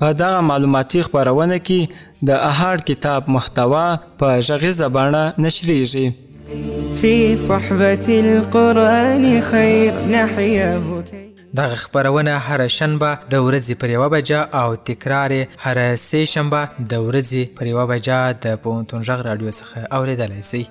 په دغه معلوماتي خپرونه کې د اهاړ کتاب محتوا په غږیزه بڼه نشریږي في صحبة القرآن خير نحياه دغه خبرونه هر شنبه د ورځې پر یوه بجه او تکرار هر سه شنبه د ورځې پر یوه بجه د پونتون غږ رادیو څخه اوریدلای شئ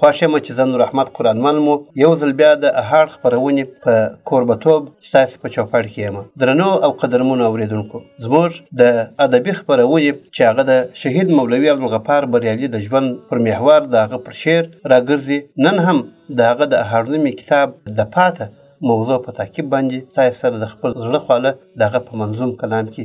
خوښ یم چې زه نور احمد قرانمل مو یو ځل بیا د اهاړ خپرونې په کوربتوب ستاسو په چوپړ کې یم درنو او قدرمنو اوریدونکو زموږ د ادبي خپرونې چې هغه د شهید مولوي عبدالغفار بریالي د ژوند پر محور د هغه پر شعر راګرځي نن هم د هغه د اهاړنومي کتاب د پاته موضوع په تعقیب باندې ستاسو سره د خپل زړه خواله د هغه په منظوم کلام کې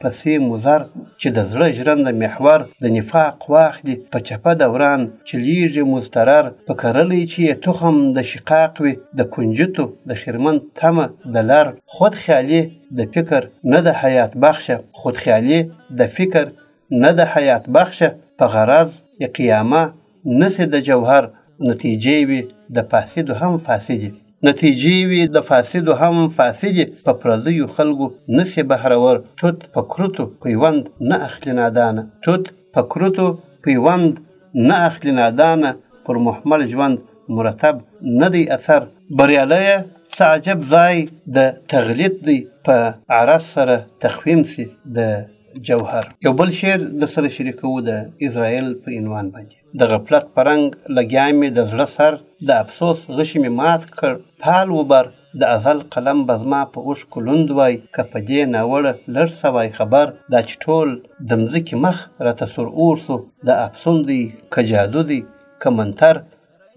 پسې مضر چې د زړه ژرنده محور د نفاق واخلي په چپه دوران چلېږي مضطرر په کرلي چې یې تخم د شقاق وي د کنجوتو د خرمن تمه د لر خود خیالي د فکر نه د حیات بخشه خود خیالي د فکر نه د حیات بخشه په غرض یې قیامه نسې د جوهر نتیجې وي د فاسدو هم فاسدې نتیجې وي د فاسدو هم فاسدې په پردیو خلکو نسې بهرور توت په کروتو پیوند نه اخلي نادانه توت په کروتو پیوند نه اخلي نادانه پر محمل ژوند مرتب نه دی اثر بریالی څه عجب ځای د تغلیط دی په عرض سره تقویم سي د جوهر یو بل شعر درسره شریکوو د اسرائیل په عنوان باندې د غفلت په رنګ لګیا مې د زړه سر د افسوس غشي مې مات کړ پال وبر د ازل قلم به زما په اوښکو لوند وای که په دې ناوړه لړ سوای خبر دا چې ټول د مځکې مخ راته سور اور سو دا افسون دی که جادو دی که منتر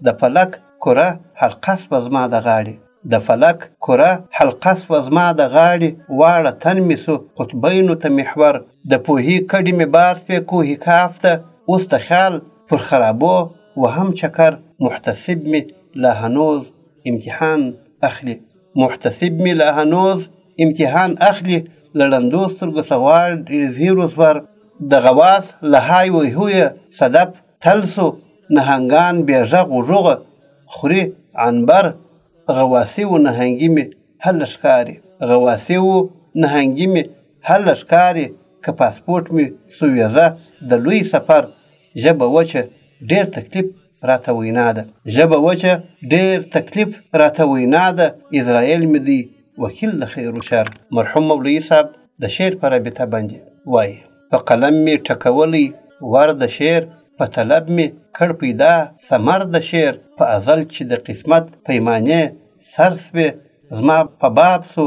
د فلک کره حلقه سوه زما د غاړي د فلک کره حلقه سوه زما د غاړي واړه تن مي سو قطبینو ته محور د پوهي کډي مي بار سوې کوه کاف ته اوس د خیال پر خرابو وهم چکر محتسب مي لا هنوز امتحان اخلي محتسب مي لا هنوز امتحان اخلي له ړندو سترګو څه غواړي زیر و زبر د غواص له های و هویه صدف تل شو نهنګان بې غږ غوږوغه خوري عنبر غواسي و نهنګي مې هله ښکاري غواسي و نهنګي مې هله ښکاري که پاسپورټ مې شو ویزه د لوی سفر ژبه وچه ډېر تکلیف راته وینا ده ژبه وچه ډېر تکلیف راته وینا ده اسرائیل مې دی وکیل د خیر و شر مرحوم مولوي صاحب د شعر په رابطه باندې وایي په قلم می ټکولی ور د شعر په طلب می کړ پیدا ثمر د شعر په ازل چې د قسمت پیمانې سر سوې زما په باب سو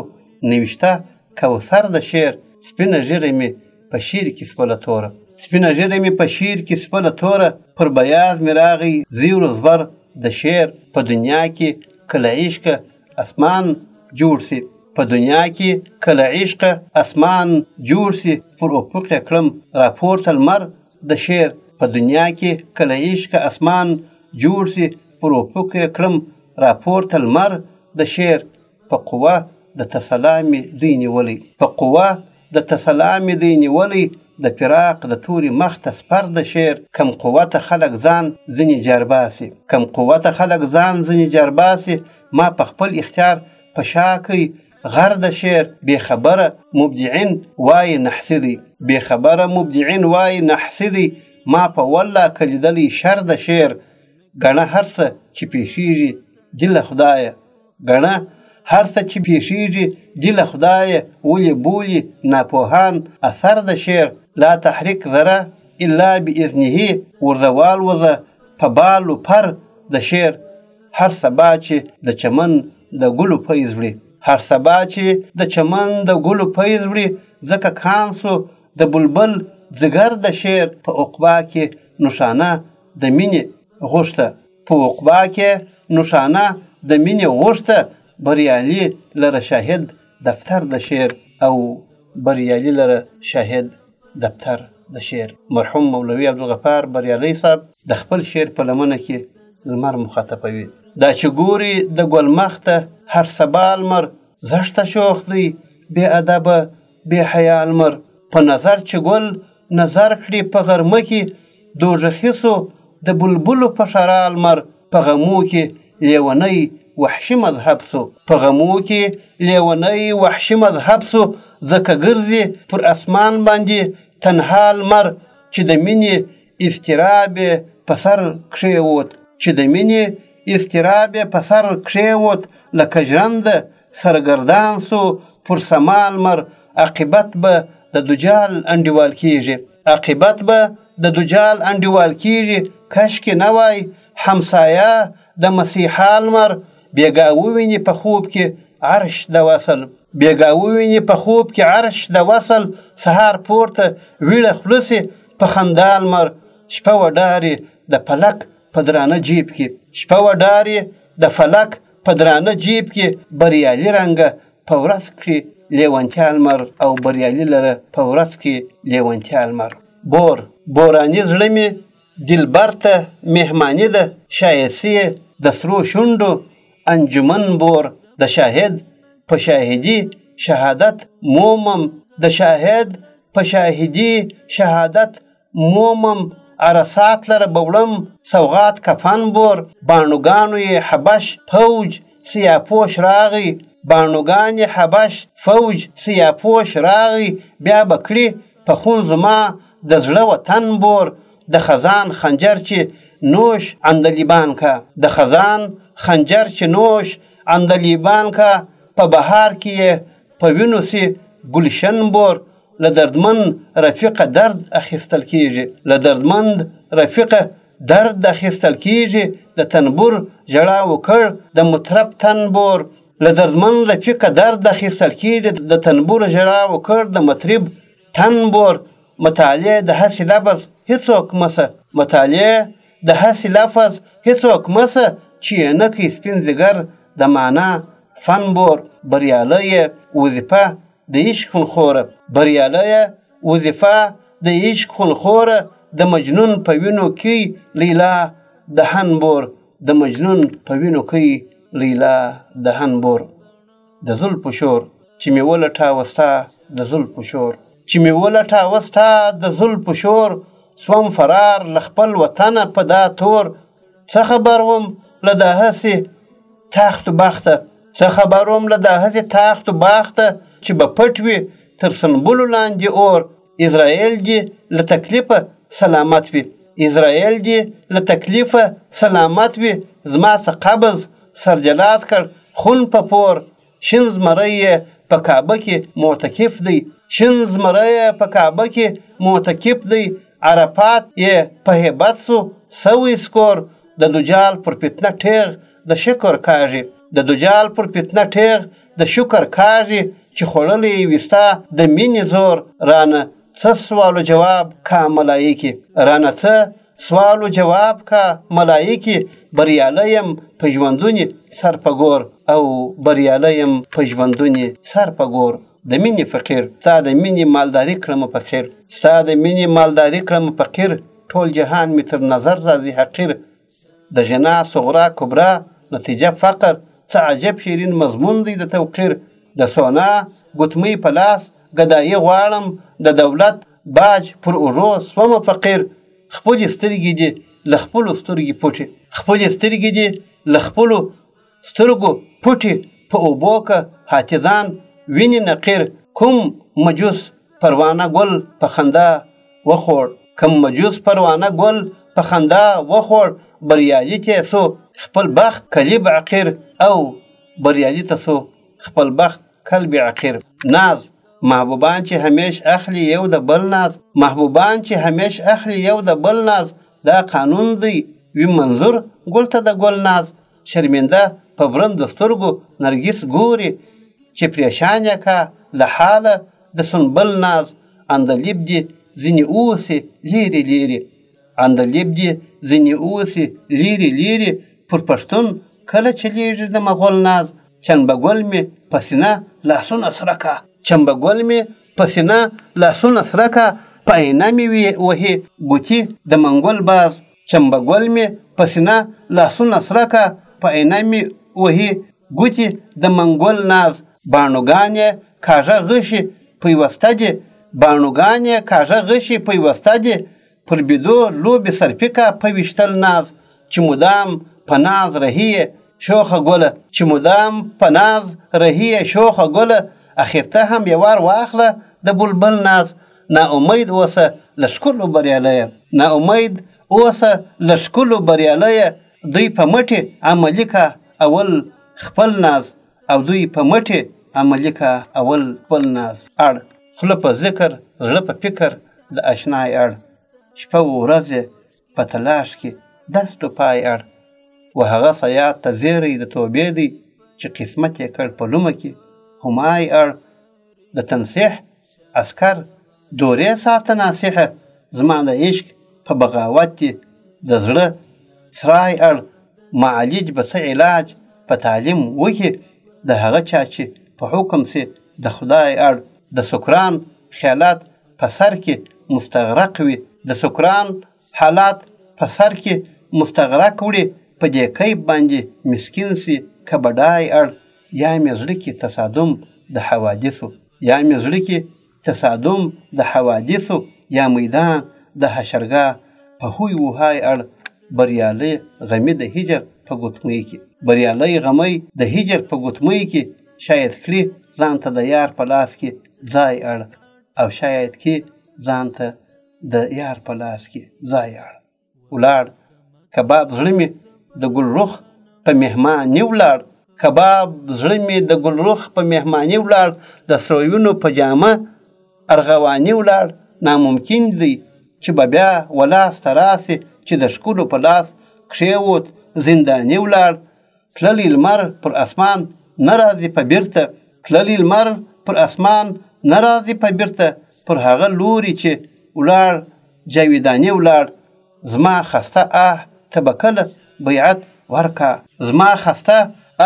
نوشته کوثر د شعر سپینه ږیره می په شعر کې سپله توره سپینه ږیره می په شعر کې سپله توره پر بیاض می راغی زیور زبر د شعر په دنیا کې کله عشق اسمان جوړ سي په دنیا کې که له عشقه اسمان جوړ سي پر افق یې کړم راپورته لمر د شعر په دنیا کې که له عشقه اسمان جوړ سي پر افق یې کړم راپورته لمر د شعر په قوه د تسلا مې دوی نیولی په قوه د تسلا مې دی نیولی د فراق د توري مخ ته سپر د شعر کم قوته خلک ځان ځنې جارباسي کم قوته خلک ځان ځنې جارباسي ما په خپل اختیار په شا کوي غر د شعر بې خبره مبدعین وایي نحسي دی بې خبره مبدعین وایي نحسي دی ما په والله که لیدلی شر د شعر ګڼه هر څه چې پېښېږي دي له خدایه ګڼه هر څه چې پېښېږي دي له خدایه ولي بولي ناپوهان اثر د شعر لا تحرک ذره الا باذنه ورځه والوځه په بال و پر د شعر هر سبا چې د چمن د ګلو فیض وړي هر سبا چې د چمن د ګلو فیض وړي ځکه کان سو د بلبل ځګر د شعر په عقبا کې نښانه د مینې غوښته په عقبا کې نوښانه د مینې غوښته بریالي لره شاهد دفتر د شعر او بریالي لره شاهد دفتر د شعر مرحوم مولوي عبدالغفار بریالی صاحب د خپل شعر په لمنه کې لمر مخاطبوي دا چې ګوري د ګل مخته هر سبا لمر زښته شوخ دی بې ادبه بې حیا المر په نظر چې ګل نظر کړي په غرمه کې دوږخي سو د بلبلو په ښرا المر په غمو کې لیونی وحشي مذهب سو په غمو کې لیونی وحشي مذهب سو ځکه ګرځي پر اسمان باندې تنها لمر چې د مینې اضطراب په سر کښېوت چې د مینې اضطراب په سر کښېوت لکه ژرنده سرګردان شو پر سما لمر عاقبت به د دجال انډیوال کیږي. عاقبت به د دجال انډیوال کیږي کشکي نه وای همسایه د مسیحا لمر بیګا وویني په خوب کي عرش د وصل. بیګا وویني په خوب کي عرش د وصل سهار پورته ویړه خوله شي په خندا لمر شپه وډاري د فلک په درانه جیب کي. شپه وډاري د فلک په درانه جیب کې بریالي رنګه په ورځ کښې لیونتیا لمر او بریالي لره په ورځ کښې لیونتیا لمر بور بوراني زړه مې دلبر ته مهماني ده شایسي د سرو شونډو انجمن بور د شاهد په شاهدي شهادت مومم د شاهد په شاهدي شهادت مومم اره سات لره به وړم سوغات کفن بور باڼوګانو یې حبش فوج سیاپوش راغی باڼوګانې حبش فوج سیاپوش راغی بیا به کړي په خون زما د زړه وطن بور د خزان خنجر چې نوش عندلیبان کا د خزان خنجر چې نوش عندلیبان کا په بهار کې یې په وینو شي ګلشن بور له دردمن رفیقه درد اخیستل کیږي له دردمند رفیقه درد اخیستل کیږي د تنبور ژړا وکړ د مطرب تنبور له دردمن رفیقه درد اخیستل کیږي د تنبور ژړا وکړ د مطرب تنبور مطالعه د هسې لبز هیڅوک مسه مطالعه د هسې لفظ هیڅوک مه سه چې یې نه کړئ سپین ځیګر د مانا، فن بور، بریالی یې، وظیفه، د عشق خون خوره، بریالی یې، وظیفه، د عشق خون خوره، د مجنون په وینو کښې لیلا د هن بور، د مجنون په وینو کښې لیلا د هن بور. د زلفو شور چې مې ولټاوه ستا د زلفو شور چې مې ولټاوه ستا د زلفو شور سوم فرار له خپل وطنه په دا تور څه خبر وم له دا هسې تخت و بخته څه خبر وم له دا هسې تخت و بخته چې به پټ وي تر سنبلو لاندې اور اسرائیل دې له تکلیفه سلامت وي اسرائیل دې له تکلیفه سلامت وي زما څه قبض سرجلاد کړ خون په پور شین زمری یې په کعبه کې معتکف دی شین زمری یې په کعبه کې معتکف دی عرفات یې په هیبت سو سوی سکور د دجال پر فتنه ټیغ د شکر کاږي د دجال پر فتنه ټیغ د شکر کاږي چې خوړلی یې وي ستا د مینې زور رانه څه سوال جواب کا ملایکې رانه څه سوال و جواب کا ملایکې بریالی یم په ژوندونې سر په ګور او بریالی یم په ژوندونې سر په ګور د مینې فقیر ستا د مینې مالداري کړم فقیر ستا د مینې مالداري کړم فقیر ټول جهان مې تر نظر راځي حقیر د جنا صغرا کبرا نتیجه فقر څه عجب شیرین مضمون دی د توقیر د سونا ګوتمۍ په لاس ګدایي غواړم د دولت باج پر اوږو سومه فقیر خپلې سترګې دې له خپلو سترګې پټې خپلې سترګې دې له خپلو سترګو پټي په اوبو که حاتیزان ویني نقیر کوم مجوس پروانه ګل په خندا وخوړ کوم مجوس پروانه ګل په خندا وخوړ بریالي تې سو خپل بخت کلیب عقیر او بریالي ته سو خپل بخت کلب عقیر ناز محبوبان چې همیش اخلي یو د بل ناز محبوبان چې همیش اخلي یو د بل ناز دا قانون دی وي منظور ګل ته د ګل ناز شرمینده په برندو سترګو نرګس ګوري چې پرېشان یې کا له حاله د سنبل ناز عندلیب دې ځینې اوسي لیرې لیرې عندلیب دې ځینې اوسي لیرې لیرې پر پښتون کله چلیږي د مغول ناز چنبه ګل مې په سینه لاسونه سره کا چنبه ګل مې په سینه لاسونه سره کا په عینه مې وهي ګوتي د منګول باز چمبه ګل مې په سینه لاسونه سره کا په اینه مې وهي ګوتې د منګول ناز باڼوګانې کاږه غشي پیوسته دي باڼوګانې کاږه غشي پیوسته دي پر بیدو لوبې سرپي کا په ویشتل ناز چې مدام په ناز رهیې شوخه ګله چې مدام په ناز رهیې شوخه ګله اخر ته هم یوار واخله د بلبل ناز نا امید اوسه له ښکلو بریالیه. نا امید اوسه له ښکلو بریالیه دوی په مټې عملي کا اول خپل ناز او دوی په مټې عملي کا اول خپل ناز اړ خوله په ذکر زړه په فکر د اشنای اړ شپه و ورځ یې په تلاش کې دست و پای اړ و هغه صیاد ته زیری د توبې دی چې قسمت یې کړ په لومه کې همای اړ د تنصیح عسکر دورې ساته ناصحه زما د عشق په بغاوت دي د زړه سرای اړ معالج به څه علاج په تعلیم وکي د هغه چا چې په حکم سي د خدای اړ د سکران خیالات په سر کې مستغرق وي د سکران حالات په سر کې مستغرق وړي په دې کیپ باندې مسکین شي که بډای اړ یا مې زړه کې تصادم د حوادثو یا مې زړه کې تصادم د حوادثو یا میدان د حشرګاه په هوی وهای اړ بریالی غمی د هجر په ګوتمۍ کې بریالی غمی د هجر په ګوتمۍ کې شاید کړي ځان ته د یار په لاس کې ځای اړ او شاید کې ځان ته د یار په لاس کې ځای اړ ولاړ کباب زړه مې د ګل رخ په مهماني ولاړ کباب زړه مې د ګل رخ په مهماني ولاړ د سرویونو په جامه ارغواني ولاړ ناممکن دی چې به بیا ولاس ته راسې چې د ښکلو په لاس کښېوت زنداني ولاړ تللی لمر پر اسمان نه راځي په بیرته تللی لمر پر اسمان نه راځي په بیرته پر هغه لوري چې ولاړ جاویداني ولاړ زما خسته آه ته به کله بیعت ورکا زما خسته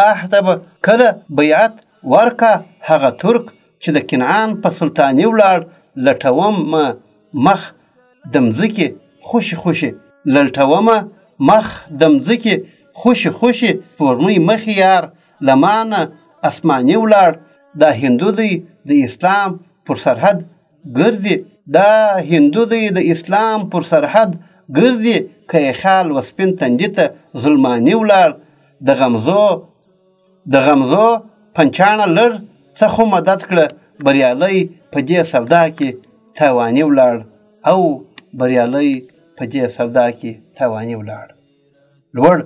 آه ته به کله بیعت ورکا هغه ترک چې د کنعان په سلطاني ولاړ لټوم مخ د مځکې خوشې خوشې لټوم مخ د مځکې خوشې خوشې سپوږمۍ مخې یار له مانه اسماني ولاړ دا هندو دی د اسلام پر سرحد ګرځي دا هندو دی د اسلام پر سرحد ګرځي که یې خال وسپین تندي ته ظلماني ولاړ د غمزو د غمزو پنچاڼه لر څه خو مدد کړه بریالی په دې سودا کې تاواني ولاړ او بریالی په دې سودا کې تاواني ولاړ لوړ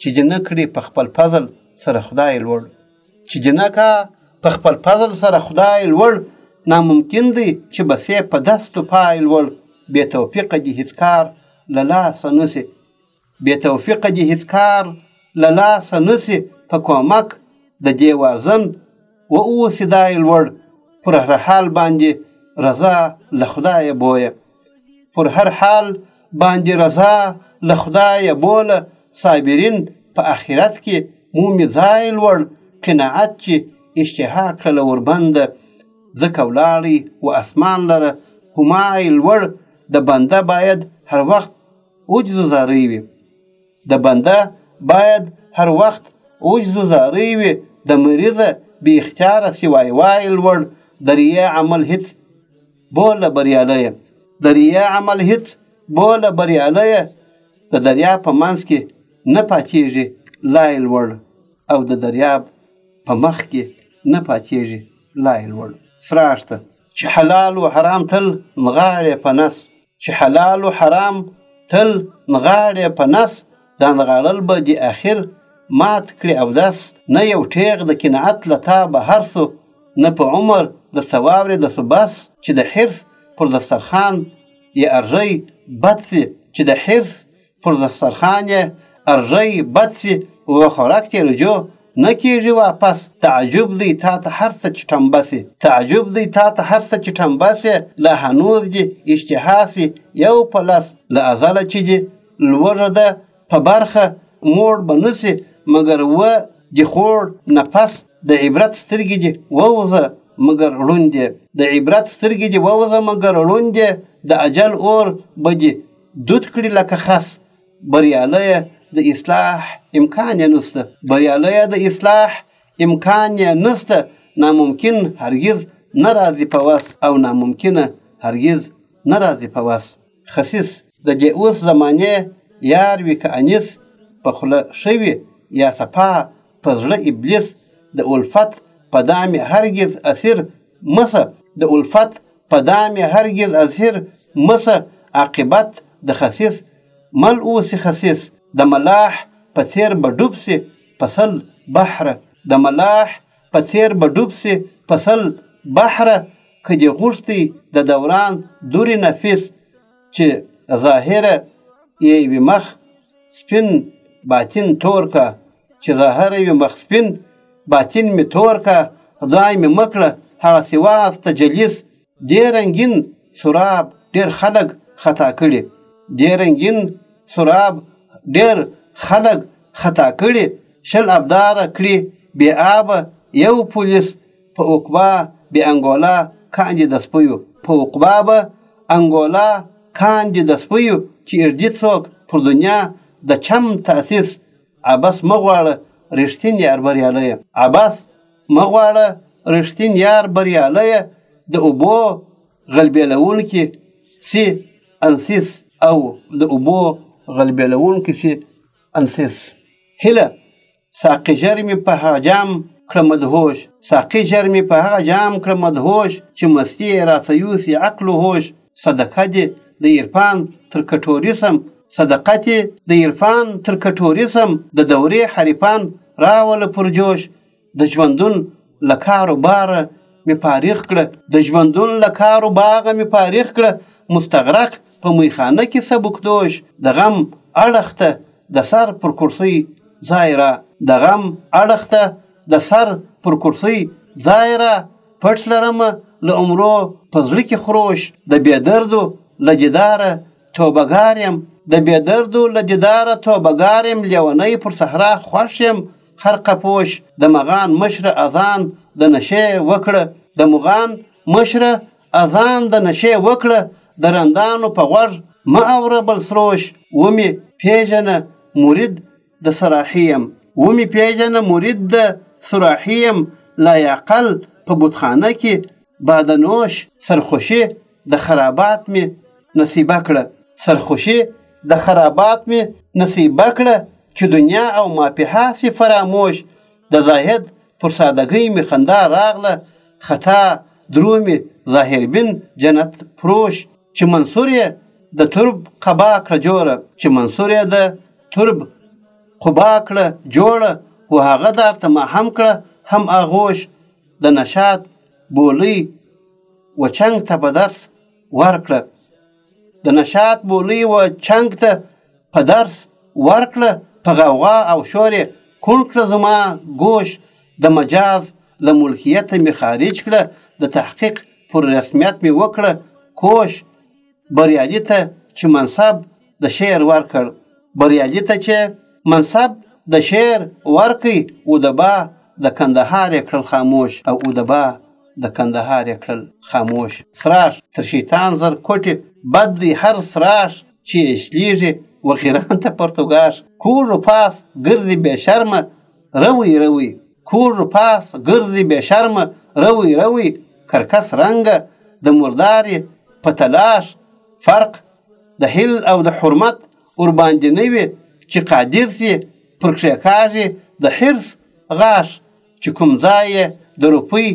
چې دې نه کړي په خپل فضل سره خدای لوړ چې دې نه کا په خپل فضل سره خدای لوړ ناممکن دی چې بسې په دستو پای لوړ بې توفیقه دې هیڅ کار له لاسه نسي بې توفیقه دې هیڅ کار له لاسه نسی په کومک د دې وارزن و اوسې دا لوړ پر هر حال باندې رضا له خدایه بویه پر هر حال باندې رضا له خدایه بوله صابرین په آخرت کې مومي ځای لوړ قناعت چې اشتها کړله وربنده ځکه ولاړی و اسمان لره همای لوړ د بنده باید هر وخت اوجزو زارۍ وي د بنده باید هر وخت اوجزو زارۍ وي د مریضه بې اختیاره سوای وای لوړ د ریا عمل هیڅ بوله بریالی د ریا عمل هیڅ بوله بریالی د دریا په منځ کې نه پاتېږي لای لوړ او د دریاب په مخ کې نه پاتېږي لای لوړ سراښته چې حلال و حرام تل نغاړې په نس چې حلال و حرام تل نغاړې په نس دا نغاړل به دې اخر مات کړي او دس نه یو ټیغ د قناعت له تا بهر سو نه په عمر درته واورېده سو بس چې د حرص پر دسترخوان یې ارژی بد سي چې د حرص پر دسترخان یې ارژی بد سي وخورک تې رجوع نه کېږي واپس تعجب دی تا ته هر څه چې ټمبه سي تعجب دی تا ته هر څه چې ټمبه سي لا هنوز دي اشتها سي یو په لس له ازله چې دي لوږه ده په برخه موړ به نه سي مګر و دي خوړ نفس د عبرت سترګې دي ووزه مګر ړوند د عبرت سترګې دي ووزه مګر ړوند د اجل اور به دي دود کړي لکه خس بریالیه د اصلاح امکان یې نسته بریالیه د اصلاح امکان یې نسته ناممکن هرګز نه راځي په وس او ناممکنه هرګز نه راځي په وس خسیس د دې اوس زمانې یار وي که انیس په خوله ښه وي یا صفا په زړه ابلیس د الفت په دام هرګز اسیر مسه د الفت په دام هرګز اسیر مسه عاقبت د خسیس مل اوسي خسیس د ملاح په څیر به ډوب سي په سل بحره د ملاح په څیر به ډوب سي په سل بحره که دې غوښتي د دوران دوري نفیس چې ظاهره یې وي مخ سپین باطن تور کا چې ظاهر وي مخ سپین باطن مې تور کا خدای مې مکړه هغه سواس ته جلیس دې رنګین سراب ډېر خلک خطا کړي دې رنګین سراب ډېر خلک خطا کړي شل ابداره کړي بې آبه یو پولیس په اوکبا بې انګولا کاندې د سپیو په اوکبا به انګولا کاندې د سپیو چې اړدي څوک پر دنیا د چم تاسیس عبس مه غواړه رښتین یار بریالی عبس مه غواړه رښتین یار بریالی د اوبو غلبېلونکي سي انسیس او د اوبو غلبېلونکي سي انسیس هله ساقي ژر مي په هغه جام کړه مدهوش ساقي ژر مي په هغه جام کړه مدهوش چي مستي يې راته يوسي عقل و هوش صدقه دي د عرفان تر کټوري سم صدقه دي د عرفان تر کټوري سم د دورې حريفان راوله پر جوش د ژوندون له کار و باره مي فارغ کړه د ژوندون له کار و باغه مي فارغ کړه مستغرق په میخانه کې سبکدوش د غم اړخ ته د سر پر کرسۍ ځای را د غم اړخ ته د سر پر کرسۍ ځای را پټ لرم له عمرو په زړه کې خروش د بې دردو له دیداره توبه ګار یم د بې دردو له دیداره توبه ګار یم لیونی پر صحرا خوښ یم خرقه پوش د مغان مشره اذان د نشې وکړه د مغان مشره اذان د نشې وکړه د رندانو په غوږ مه اوره بل سروش ومې پېژنه مرید د صراحي یم ومې پېژنه مرید د صراحي یم لایعقل په بتخانه کې باده نوش سرخوشي د خرابات مې نصیبه کړه سرخوشي د خرابات مې نصیبه کړه چې دنیا او مافیها سي فراموش د زاهد پر سادګۍ مې خندا راغله خطا درومي ظاهر بن جنت فروش چې منصور یې د ترب قبا کړه جوره چې منصور یې د ترب قبا کړه جوړه و هغه دار ته ما هم کړه هم آغوش د نشاط بولۍ و چنګ ته به درس ورکړه د نشاط بولۍ و چنګ ته په درس ورکړه په غوغا او شور یې کوڼ کړه زما ګوش د مجاز له ملکیته مې خارج کړه د تحقیق پر رسمیت مې وکړه کوش بریالي ته چې منصب د شعر ورکړ بریالي ته چې منصب د شعر ورکي ادبا د کندهار یې کړل خاموش او ادبا د کندهار یې کړل خاموش سراش تر شیطان زر کوټي بد دی هر سراش چې یې شلیږي وغیران ته پرتوګاش کوږ پاس ګرځي بې شرمه روي روي کوږ پاس ګرځي بې شرمه روي روي کرکس رنګه د مرداري په تلاش فرق د هیل او د حرمت ور باندې نه وي چې قادر سي پر کښې کاږي د حرص غاښ چې کوم ځای یې د روپۍ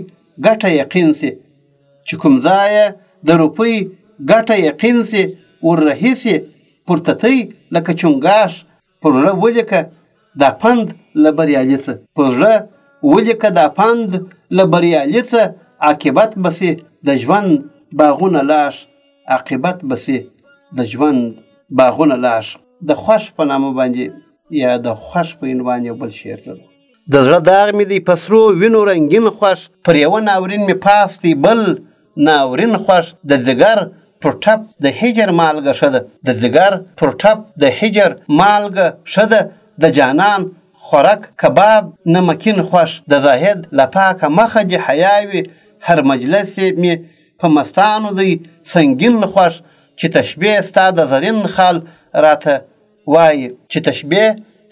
ګټه یقین سي چې کوم ځای یې د روپۍ ګټه یقین سي ور رهي سي پر تتۍ لکه چونګاښ پر زړه ولیکه دا پند له بریالي څه پر زړه ولیکه دا پند له بریالي څه عاقبت به سي د ژوند باغونه لاښ عاقبت به سي د ژوند باغونه لاښ د خوښ په نامه باندې یا د خوښ په عنوان یو بل شعر لرو د زړه داغ مې دی په سرو وینو رنګین خوښ پر یوه ناورین مې پاس دی بل ناورین خوښ د ځیګر پر ټپ د هجر مالګه ښه ده د ځیګر پر ټپ د هجر مالګه ښه ده د جانان خورک کباب نه مکین خوښ د زاهد له پاکه مخه دې حیا وي هر مجلس یې مې په مستانو دی سنګین خوښ چې تشبیه ستا د زرین خال راته وایي چې تشبیه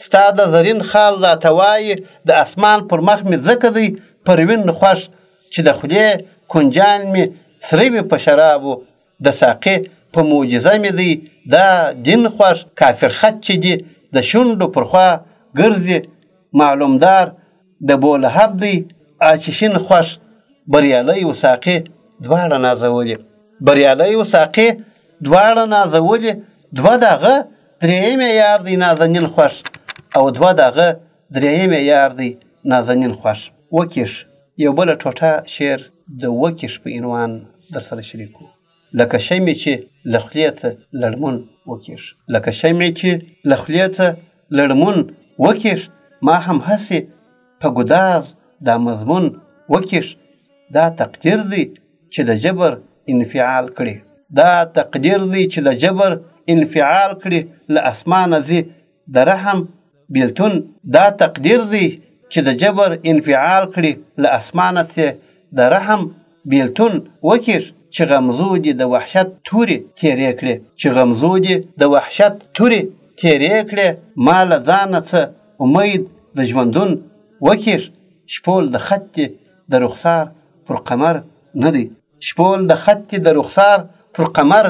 ستا د زرین خال راته وایي د اسمان پر مخ مې ځکه دی پروین خوښ چې د خولې کنجان مې سره وي په شرابو د ساقي په معجزه مې دی دا دین خوښ کافر خط چې دي د شونډو پر خوا ګرځي معلومدار د بولهب دی آچشین خوښ بریالی و ساقي دواړه نازولي بریالی و ساقي دواړه نازولي دوه دغه درېیم یار دی نازنین خوښ او دوه دغه درېيم يې يار دی نازنين خوښ. وکيښ، يو بله ټوټه شعر د وکيښ په عنوان درسره شريکو. لکه شمعې چې له خولې څه لړمون وکيښ. لکه شمعې چې له خولې څه لړمون وکيښ ما هم هسې په ګداز دا مضمون وکيښ دا تقدير دی چې د جبر انفعال کړي. دا تقدير دی چې د جبر انفعال کړي له اسمانه ځي د رحم بیلتون دا تقدیر دی چې د جبر انفعال کړي له اسمانه سي د رحم بیلتون وکیږ چې غمزو دي د وحشت توري تیرې کړي چې غمزو دي د وحشت توري تیرې کړي ما له ځانه څه امید د ژوندون وکیږ شپول د خط دي د رخسار پر قمر نه دی شپول د خط کې د رخسار پر قمر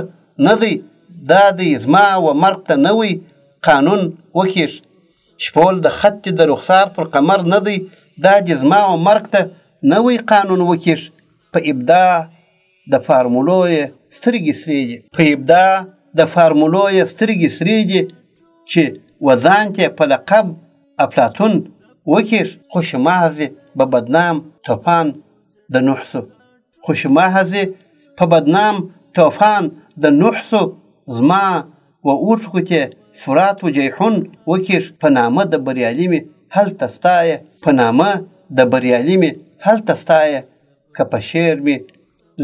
نه دی دا دی زما و مرګ ته نوی قانون وکیږ شپول د خط کې د رخسار پر قمر نه دی دا دی زما و مرګ ته نوی قانون وکیږ په ابداع د فارمولو یې سترګې سرې دي په ابداع د فارمولو یې سترګې سرې دي چې وزان ته په لقب افلاتون وکیږ خو شماز به بدنام توپان د نوح سو خو شما هزي په بدنام توفان د نوح سو زما و اوټکو تي فرات و جيحون وکيښ په نامه د بريالي مي هلته ستايه په نامه د بريالي مي هلته ستايه که په شعر مي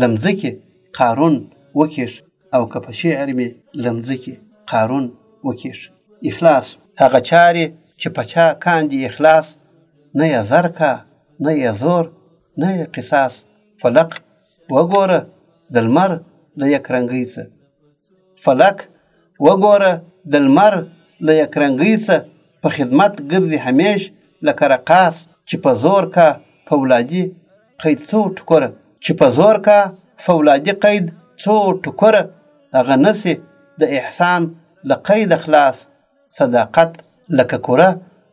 لمځکي قارون وکيښ او که په شعر مې له مځکې قارون وکېښه اخلاص هغه چارې چې په چا کاندي اخلاص نه یې زر کا نه یې زور نه یې قصاص فلق وګوره د لمر له یک رنګۍ څه فلک وګوره د لمر له یک رنګۍ څه په خدمت ګرځي همیش لکه رقاص چې په زور کا فولادي قید څو ټکوره چې په زور کا فولادي قید څو ټکوره هغه نسی د احسان له قیده خلاص صداقت لکه کوره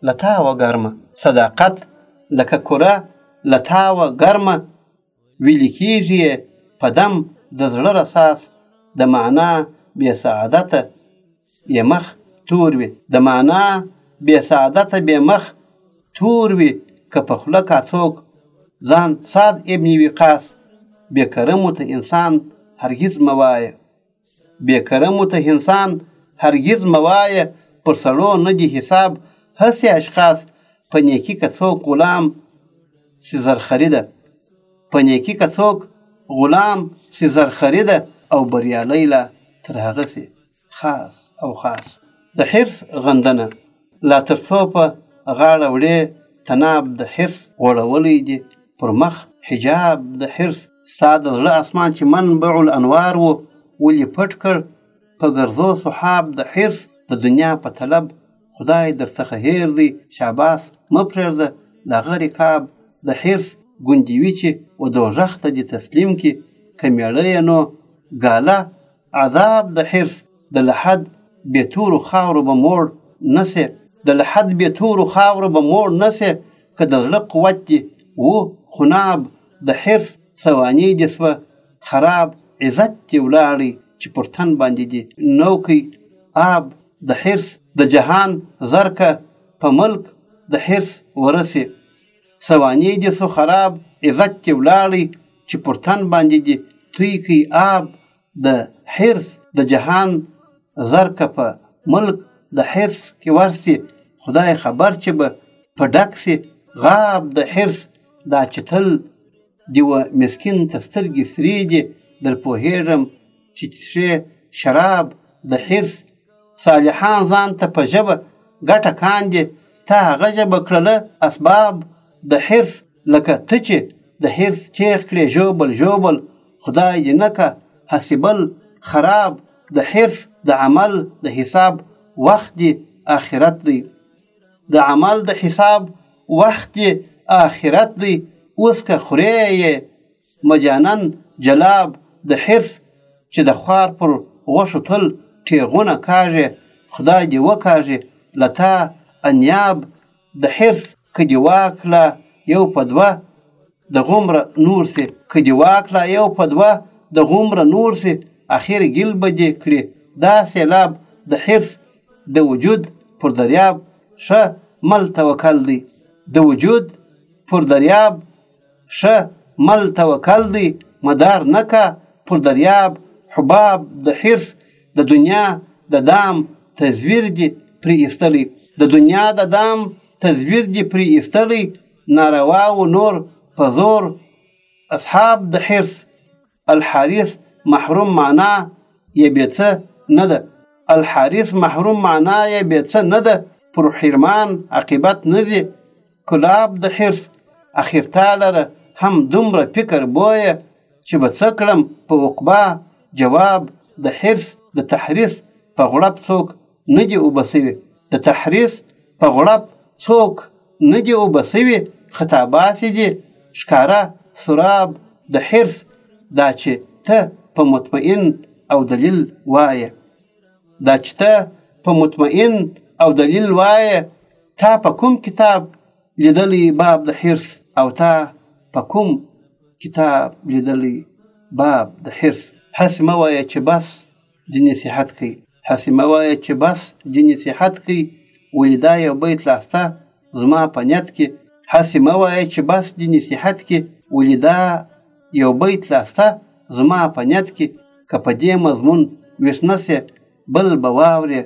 له تاوه ګرمه صداقت لکه کوره له تاوه ګرمه ویلي کېږي په دم د زړه رساس د معنا بې سعادته یې مخ تور وي د معنا بې سعادته بې مخ تور وي که په خوله کاڅوک ځان سعد ابن وقاص بې کرمو ته انسان هرګیز مه وایه بې کرمو ته انسان هرګیز مه وایه پر سړو نه دي حساب هسې اشخاص په نیکي که څوک غلام سي زر خریده په نیکي که څوک غلام سي زر خریده او بریالی لا تر هغه سي خاص او خاص د حرس غندنه لا تر څو په غاړه وړې تناب د حرس غوړولی دي پر مخ حجاب د حرس ستا د زړه اسمان چې منبع الانوار و ولې پټ کړ په ګرځو صحاب د حرس د دنیا په طلب خدای در څخه هیر دی شاباس مه پرېږده د هغه رکاب د حرس ګوندې وي چې و دوژخ ته دې تسلیم کړي که مېړه یې نو ګاله عذاب د حرص د لحد بې تورو خاورو به موړ نه شې د لحد بې تورو خاورو به موړ نه شې که د زړه قوت دې و خوناب د حرص سواني دې شوه خراب عزت دې ولاړی چې پر تن باندې دې نوکی آب د حرص د جهان زرکه په ملک د حرص ورسې سوانې دې سو خراب عزت دې ولاړی چې پر تن باندې دې توی کړي آب د حرس د جهان زر که په ملک د حرس کې ورسې خدای خبر چې به په ډک سې غاب د حرس دا چې تل دې و مسکین ته سترګې سرې دي در پوهېږم چې څښې شراب د حرس صالحان ځان ته په ژبه ګټه کاندې ته هغه ژبه کړله اسباب د حرص لکه ته چې د حرص تیغ کړې ژوبل ژوبل خدای دې نه که هسې بل خراب د حرص د عمل د حساب وخت دې آخرت دی د عمل د حساب وخت دې آخرت دی اوس که خورې یې مجانن جلاب د حرص چې د خوار پر غوښو تل ټېغونه کاږې خدای دې وکاږي له تا انیاب د حرص که دې واکلا یو په دوه د غومره نور سي که دې واکلا یو په دوه د غومره نور سي اخر ګیل به دې کړي دا سیلاب د حرص د وجود پر دریاب ښه مل توکل دی د وجود پر دریاب ښه مل توکل دی مدار نه کا پر دریاب حباب د حرص د دنیا د دام تزویر دی پرې ایستلی د دنیا د دام تزویر دی پرې ایستلی ناروا و نور په زور اصحاب د حرص الحارث محروم معنا یې بې څه نه ده الحارث محروم معنا یې بې څه نه ده پر حرمان عاقبت نه ځي کلاب د حرص اخر تا لره هم دومره فکر بویه چې به څه کړم په عقبا جواب د حرص د تحریص په غړپ څوک نه دي اوبه سوي د تحریف په غړپ څوک نه دي اوبه سوي خطاباسي دي ښکاره سراب د حرص دا چې ته په مطمئن او دلیل وایه دا چې ته په مطمئن او دلیل وایه تا په کوم کتاب لیدلی باب د حرص او تا په کوم کتاب لیدلی باب د حرص هسې مه وایه چې بس دي نصيحت کوي هسي مه وايه چي بس دي نصيحت کوي ولي دا يو بيت لا سته زما په نيت کي هسي مه وايه چي بس دي نصيحت کي ولي دا يو بيت لا سته زما په نيت کي که په دې مضمون ويښ نه سې بل به واورې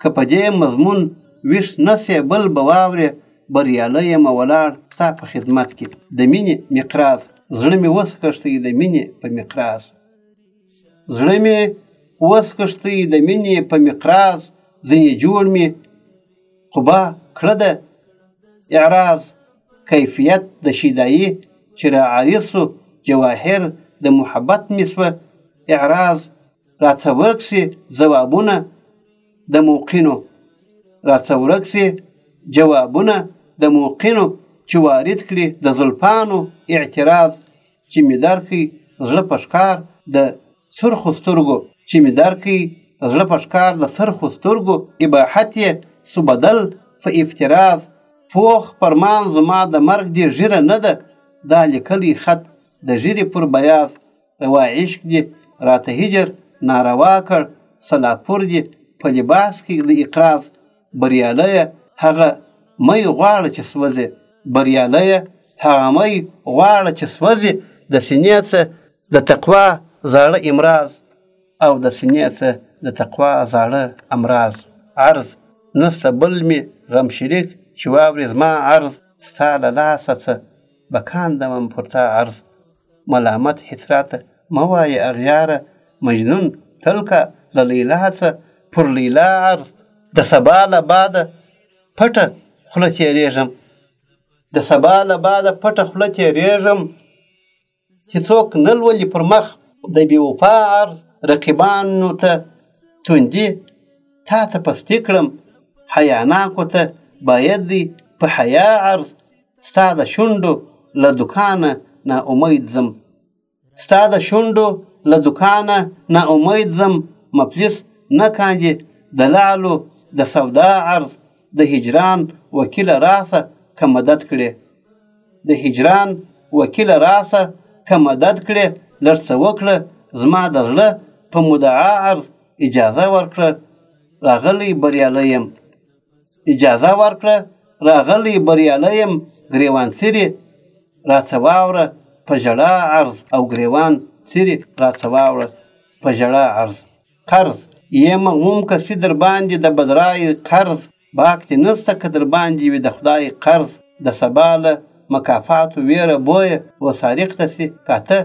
که په دې مضمون ویښ نه سې بل به واورې بریالی یم ولاړ ستا په خدمت کې د مینې مقراز زړه مې وسکښتی د مینې په مقراز زړه مې وسکښتی د مینې په مقراز ځینې جوړ مې خو با کړه د اعراض کیفیت د شیدایي چې را عریسو جواهر د محبت مې سوه اعراض راڅه ورک سي ځوابونه د موقینو راڅه ورک سي جوابونه د موقینو چې وارد کړي د زلفانو اعتراض چی می درکی زړه په ښکار د سرخو سترګو چی می درکی زړه په ښکار د سرخو سترګو اباحت یې سو بدل په افتراض پوخ فرمان زما د مرګ دې ږیره نه ده دا لیکلی خط د ږیرې پر بیاض روا عشق دې راته هجر ناروا کړ سلاپور دې په لباس کې د اقراض بریالیه هغه مئ غواړه چې سوځې بریالیه هغه مئ غواړه چې سوځې د سینې څه د تقوا زاړه امراض او د سینې څه د تقوا زاړه امراض عرض نسته بل می غم شریک چې واورې زما عرض ستا له لاسه څه بکاندمم پر تا عرض ملامت حسراته مه وایه اغیاره مجنون تلکه له لیلا څه پر لیلا عرض د سبا له باده پټه خوله تېرېږم د سبا له باده پټه خوله تېرېږم چې څوک نه لولي پر مخ د بې وفا عرض رقیبانو ته توندي تا ته پستي کړم حیاناکو ته باید دی په حیا عرض ستا د شونډو له دکانه نا امید ځم ستا د شونډو له دکانه نا امید ځم مفلس نه کاندي د لعلو د سودا عرض د هجران وکیله راسه که مدد کړې د هجران وکیله راسه که مدد کړې لږ څه وکړه زما د زړه په مدعا عرض اجازه ورکړه راغلی بریالی یم اجازه ورکړه راغلی بریالی یم ګریوان سیری راڅه واوره په ژړا عرض او ګریوان سیری راڅه واوره په ژړا عرض قرض یې مغوم که سي در باندې د بدرای قرض باک دې نسته که در باندې وي د خدای قرض د سبا له مکافاتو ویره بویه و سارق ته سي کاته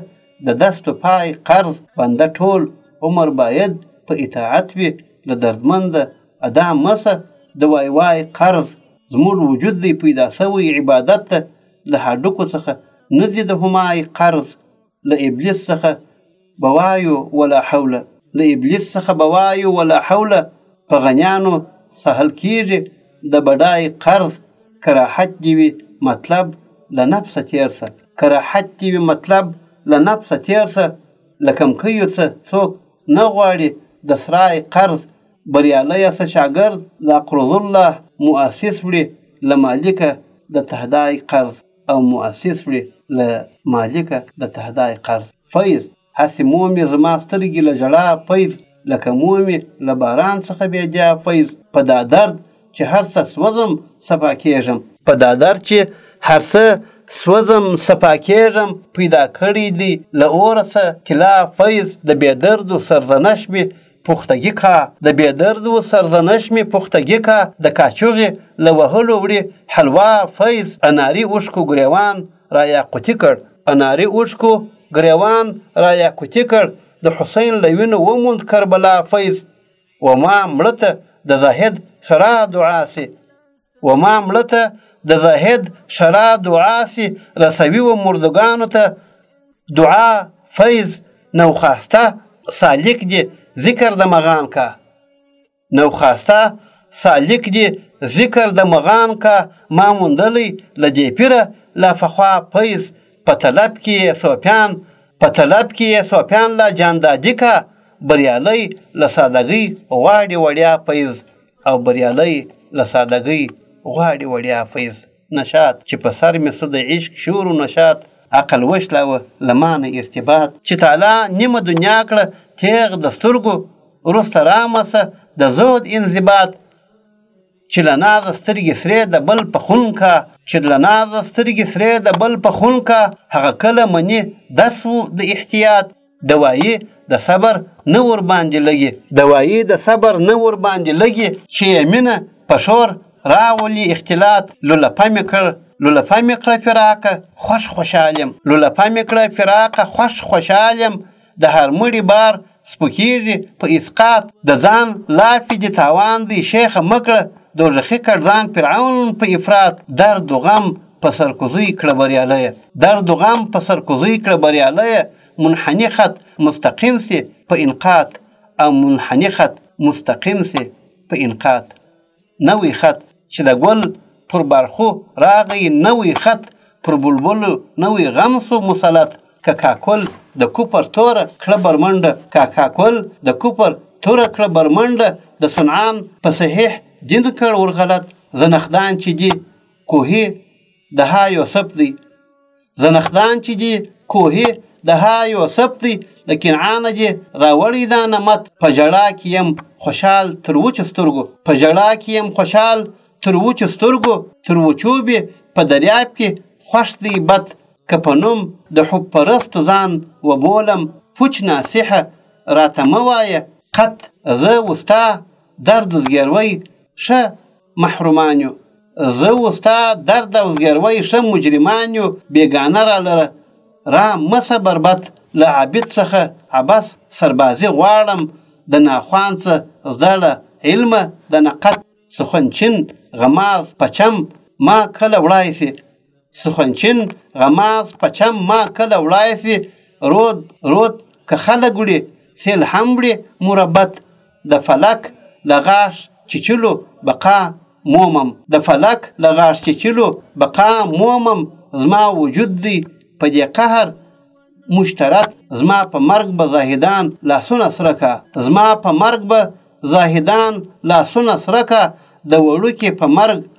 د دستو پای قرض بنده ټول عمر باید په اطاعت وي له دردمنده ادا مه سه د وای وای قرض زموږ وجود دی پیدا سوی عبادت ته له هډوکو څخه نه ځي د همای قرض له ابلیس څخه به وایو ولا حول له ابلیس څخه به وایو ولا حول په غنیانو سهل کیږي د بډای قرض کراحت دی وي مطلب له نفسه تیر سه کراحت دی وي مطلب له نفسه تیر سه له کمکیو څه څوک نه غواړي د سرای قرض بریالی یسه شاګرد د اقرض الله مؤسس وړي له مالکه د تهدای قرض او مؤسس وړي له مالکه د تهدای قرض فیض هسې مومي زما سترګې له ژړا فیض لکه مومي له باران څخه بیجا فیض په دا درد چې هر څه سوزم صفا کېږم په دا درد چې هر څه سوزم صفا کېږم پیدا کړی دی له اوره څه طلا فیض د بې دردو سرزنش مې پختګي کا د بې درد و سرزنش مې پختګي کا د کاچوغې له وهلو وړي حلوا فيض اناري اوښکو ګرېوان را ياقوتي کړ اناري اوښکو ګرېوان را ياقوتي کړ د حسين له وينو وموند کربلا فيض وما مړه ته د زاهد ښه را دعا شي و ما مړه ته د زاهد شرا دعا سي رسوي و مردګانو ته دعا فیض نوخاسته سالک دي ذکر د مغان کا نوخاسته سالک دي ذکر د مغان کا ما موندلی له دې پیره لا فخوا فیض په طلب کې یې سوپیان په طلب کې یې سوپیان لا جاندادي کا بریالی له سادګۍ غواړي وړیا فیض او بریالی له سادګۍ غواړي وړیا فیض نشاط چې په سر مې سو د عشق شور و نشاط عقل وشلاوه له مانه ارتباط چې تعالی نیمه دنیا کړه تیغ د سترګو وروسته رامه سه د زهد انضباط چې له نازه سترګې سرې د بل په خون کا چې له نازه سترګې سرې د بل په خون کا هغه کله مني درس و د احتیاط دوايي د صبر نه ورباندې لګي. دوايي د صبر نه ورباندې لګي. چې يې مينه په شور راولي اختلاط لولپه مې کړ لولپه مې کړه فراقه خوښ خوشال يم لولپه مې کړه فراقه خوښ خوشال يم د هر مړي بار سپکېږي په اسقاط د ځان لافي دې تاوان دی شيخه مه کړه دوږخي کړ ځان فرعون په افراط درد و غم په سرکوزی کړه بریالیه درد و غم په سرکوزی کړه بریالیه منحنی خط مستقیم سې په انقات او منحنی خط مستقیم سې په انقات نوی خط چې د ګل پر برخو راغی نوی خط پر بلبل نوی غم سو مسلط که کاکل د کوپر توره کړه برمنډه که کاکل د کوپر توره کړه برمنډه د صنعان په صحیح دین کړ ورغلط زنخدان چې دي کوهی د ها یوسف دی زنخدان چې دی کوهی د ها یوسف دی د کنعان جې راوړی دا نمت په ژړا کې يم خوشحال تر وچو سترګو په ژړا کې يم خوشحال تر وچو سترګو تر وچو به په دریاب کې خوښ دی بد که په نوم د حب پرستو ځان وبولم پوچ ناصحه راته مه وایه قط زه وستا درد زګیروی ښه محرومان یو زه وستا درد او زګیروی ښه مجرمان یو بیګانه را لره را مسه بربت له عابد څخه عبس سربازی غواړم د ناخوان څه زدړه علم د نقد سخن چین غماز پچم ما کله وړای سي سخنچین غماز پچم ما کله وړای سي رود رود که خلک وړي سیل هم وړي مربت د فلک له غاښ چیچلو بقا مومم د فلک له غاښ چیچلو بقا مومم زما وجود دی په دې قهر مشترک زما په مرګ به زاهدان لاسونه سره کا زما په مرګ به زاهدان لاسونه سره کا د وړوکې په مرګ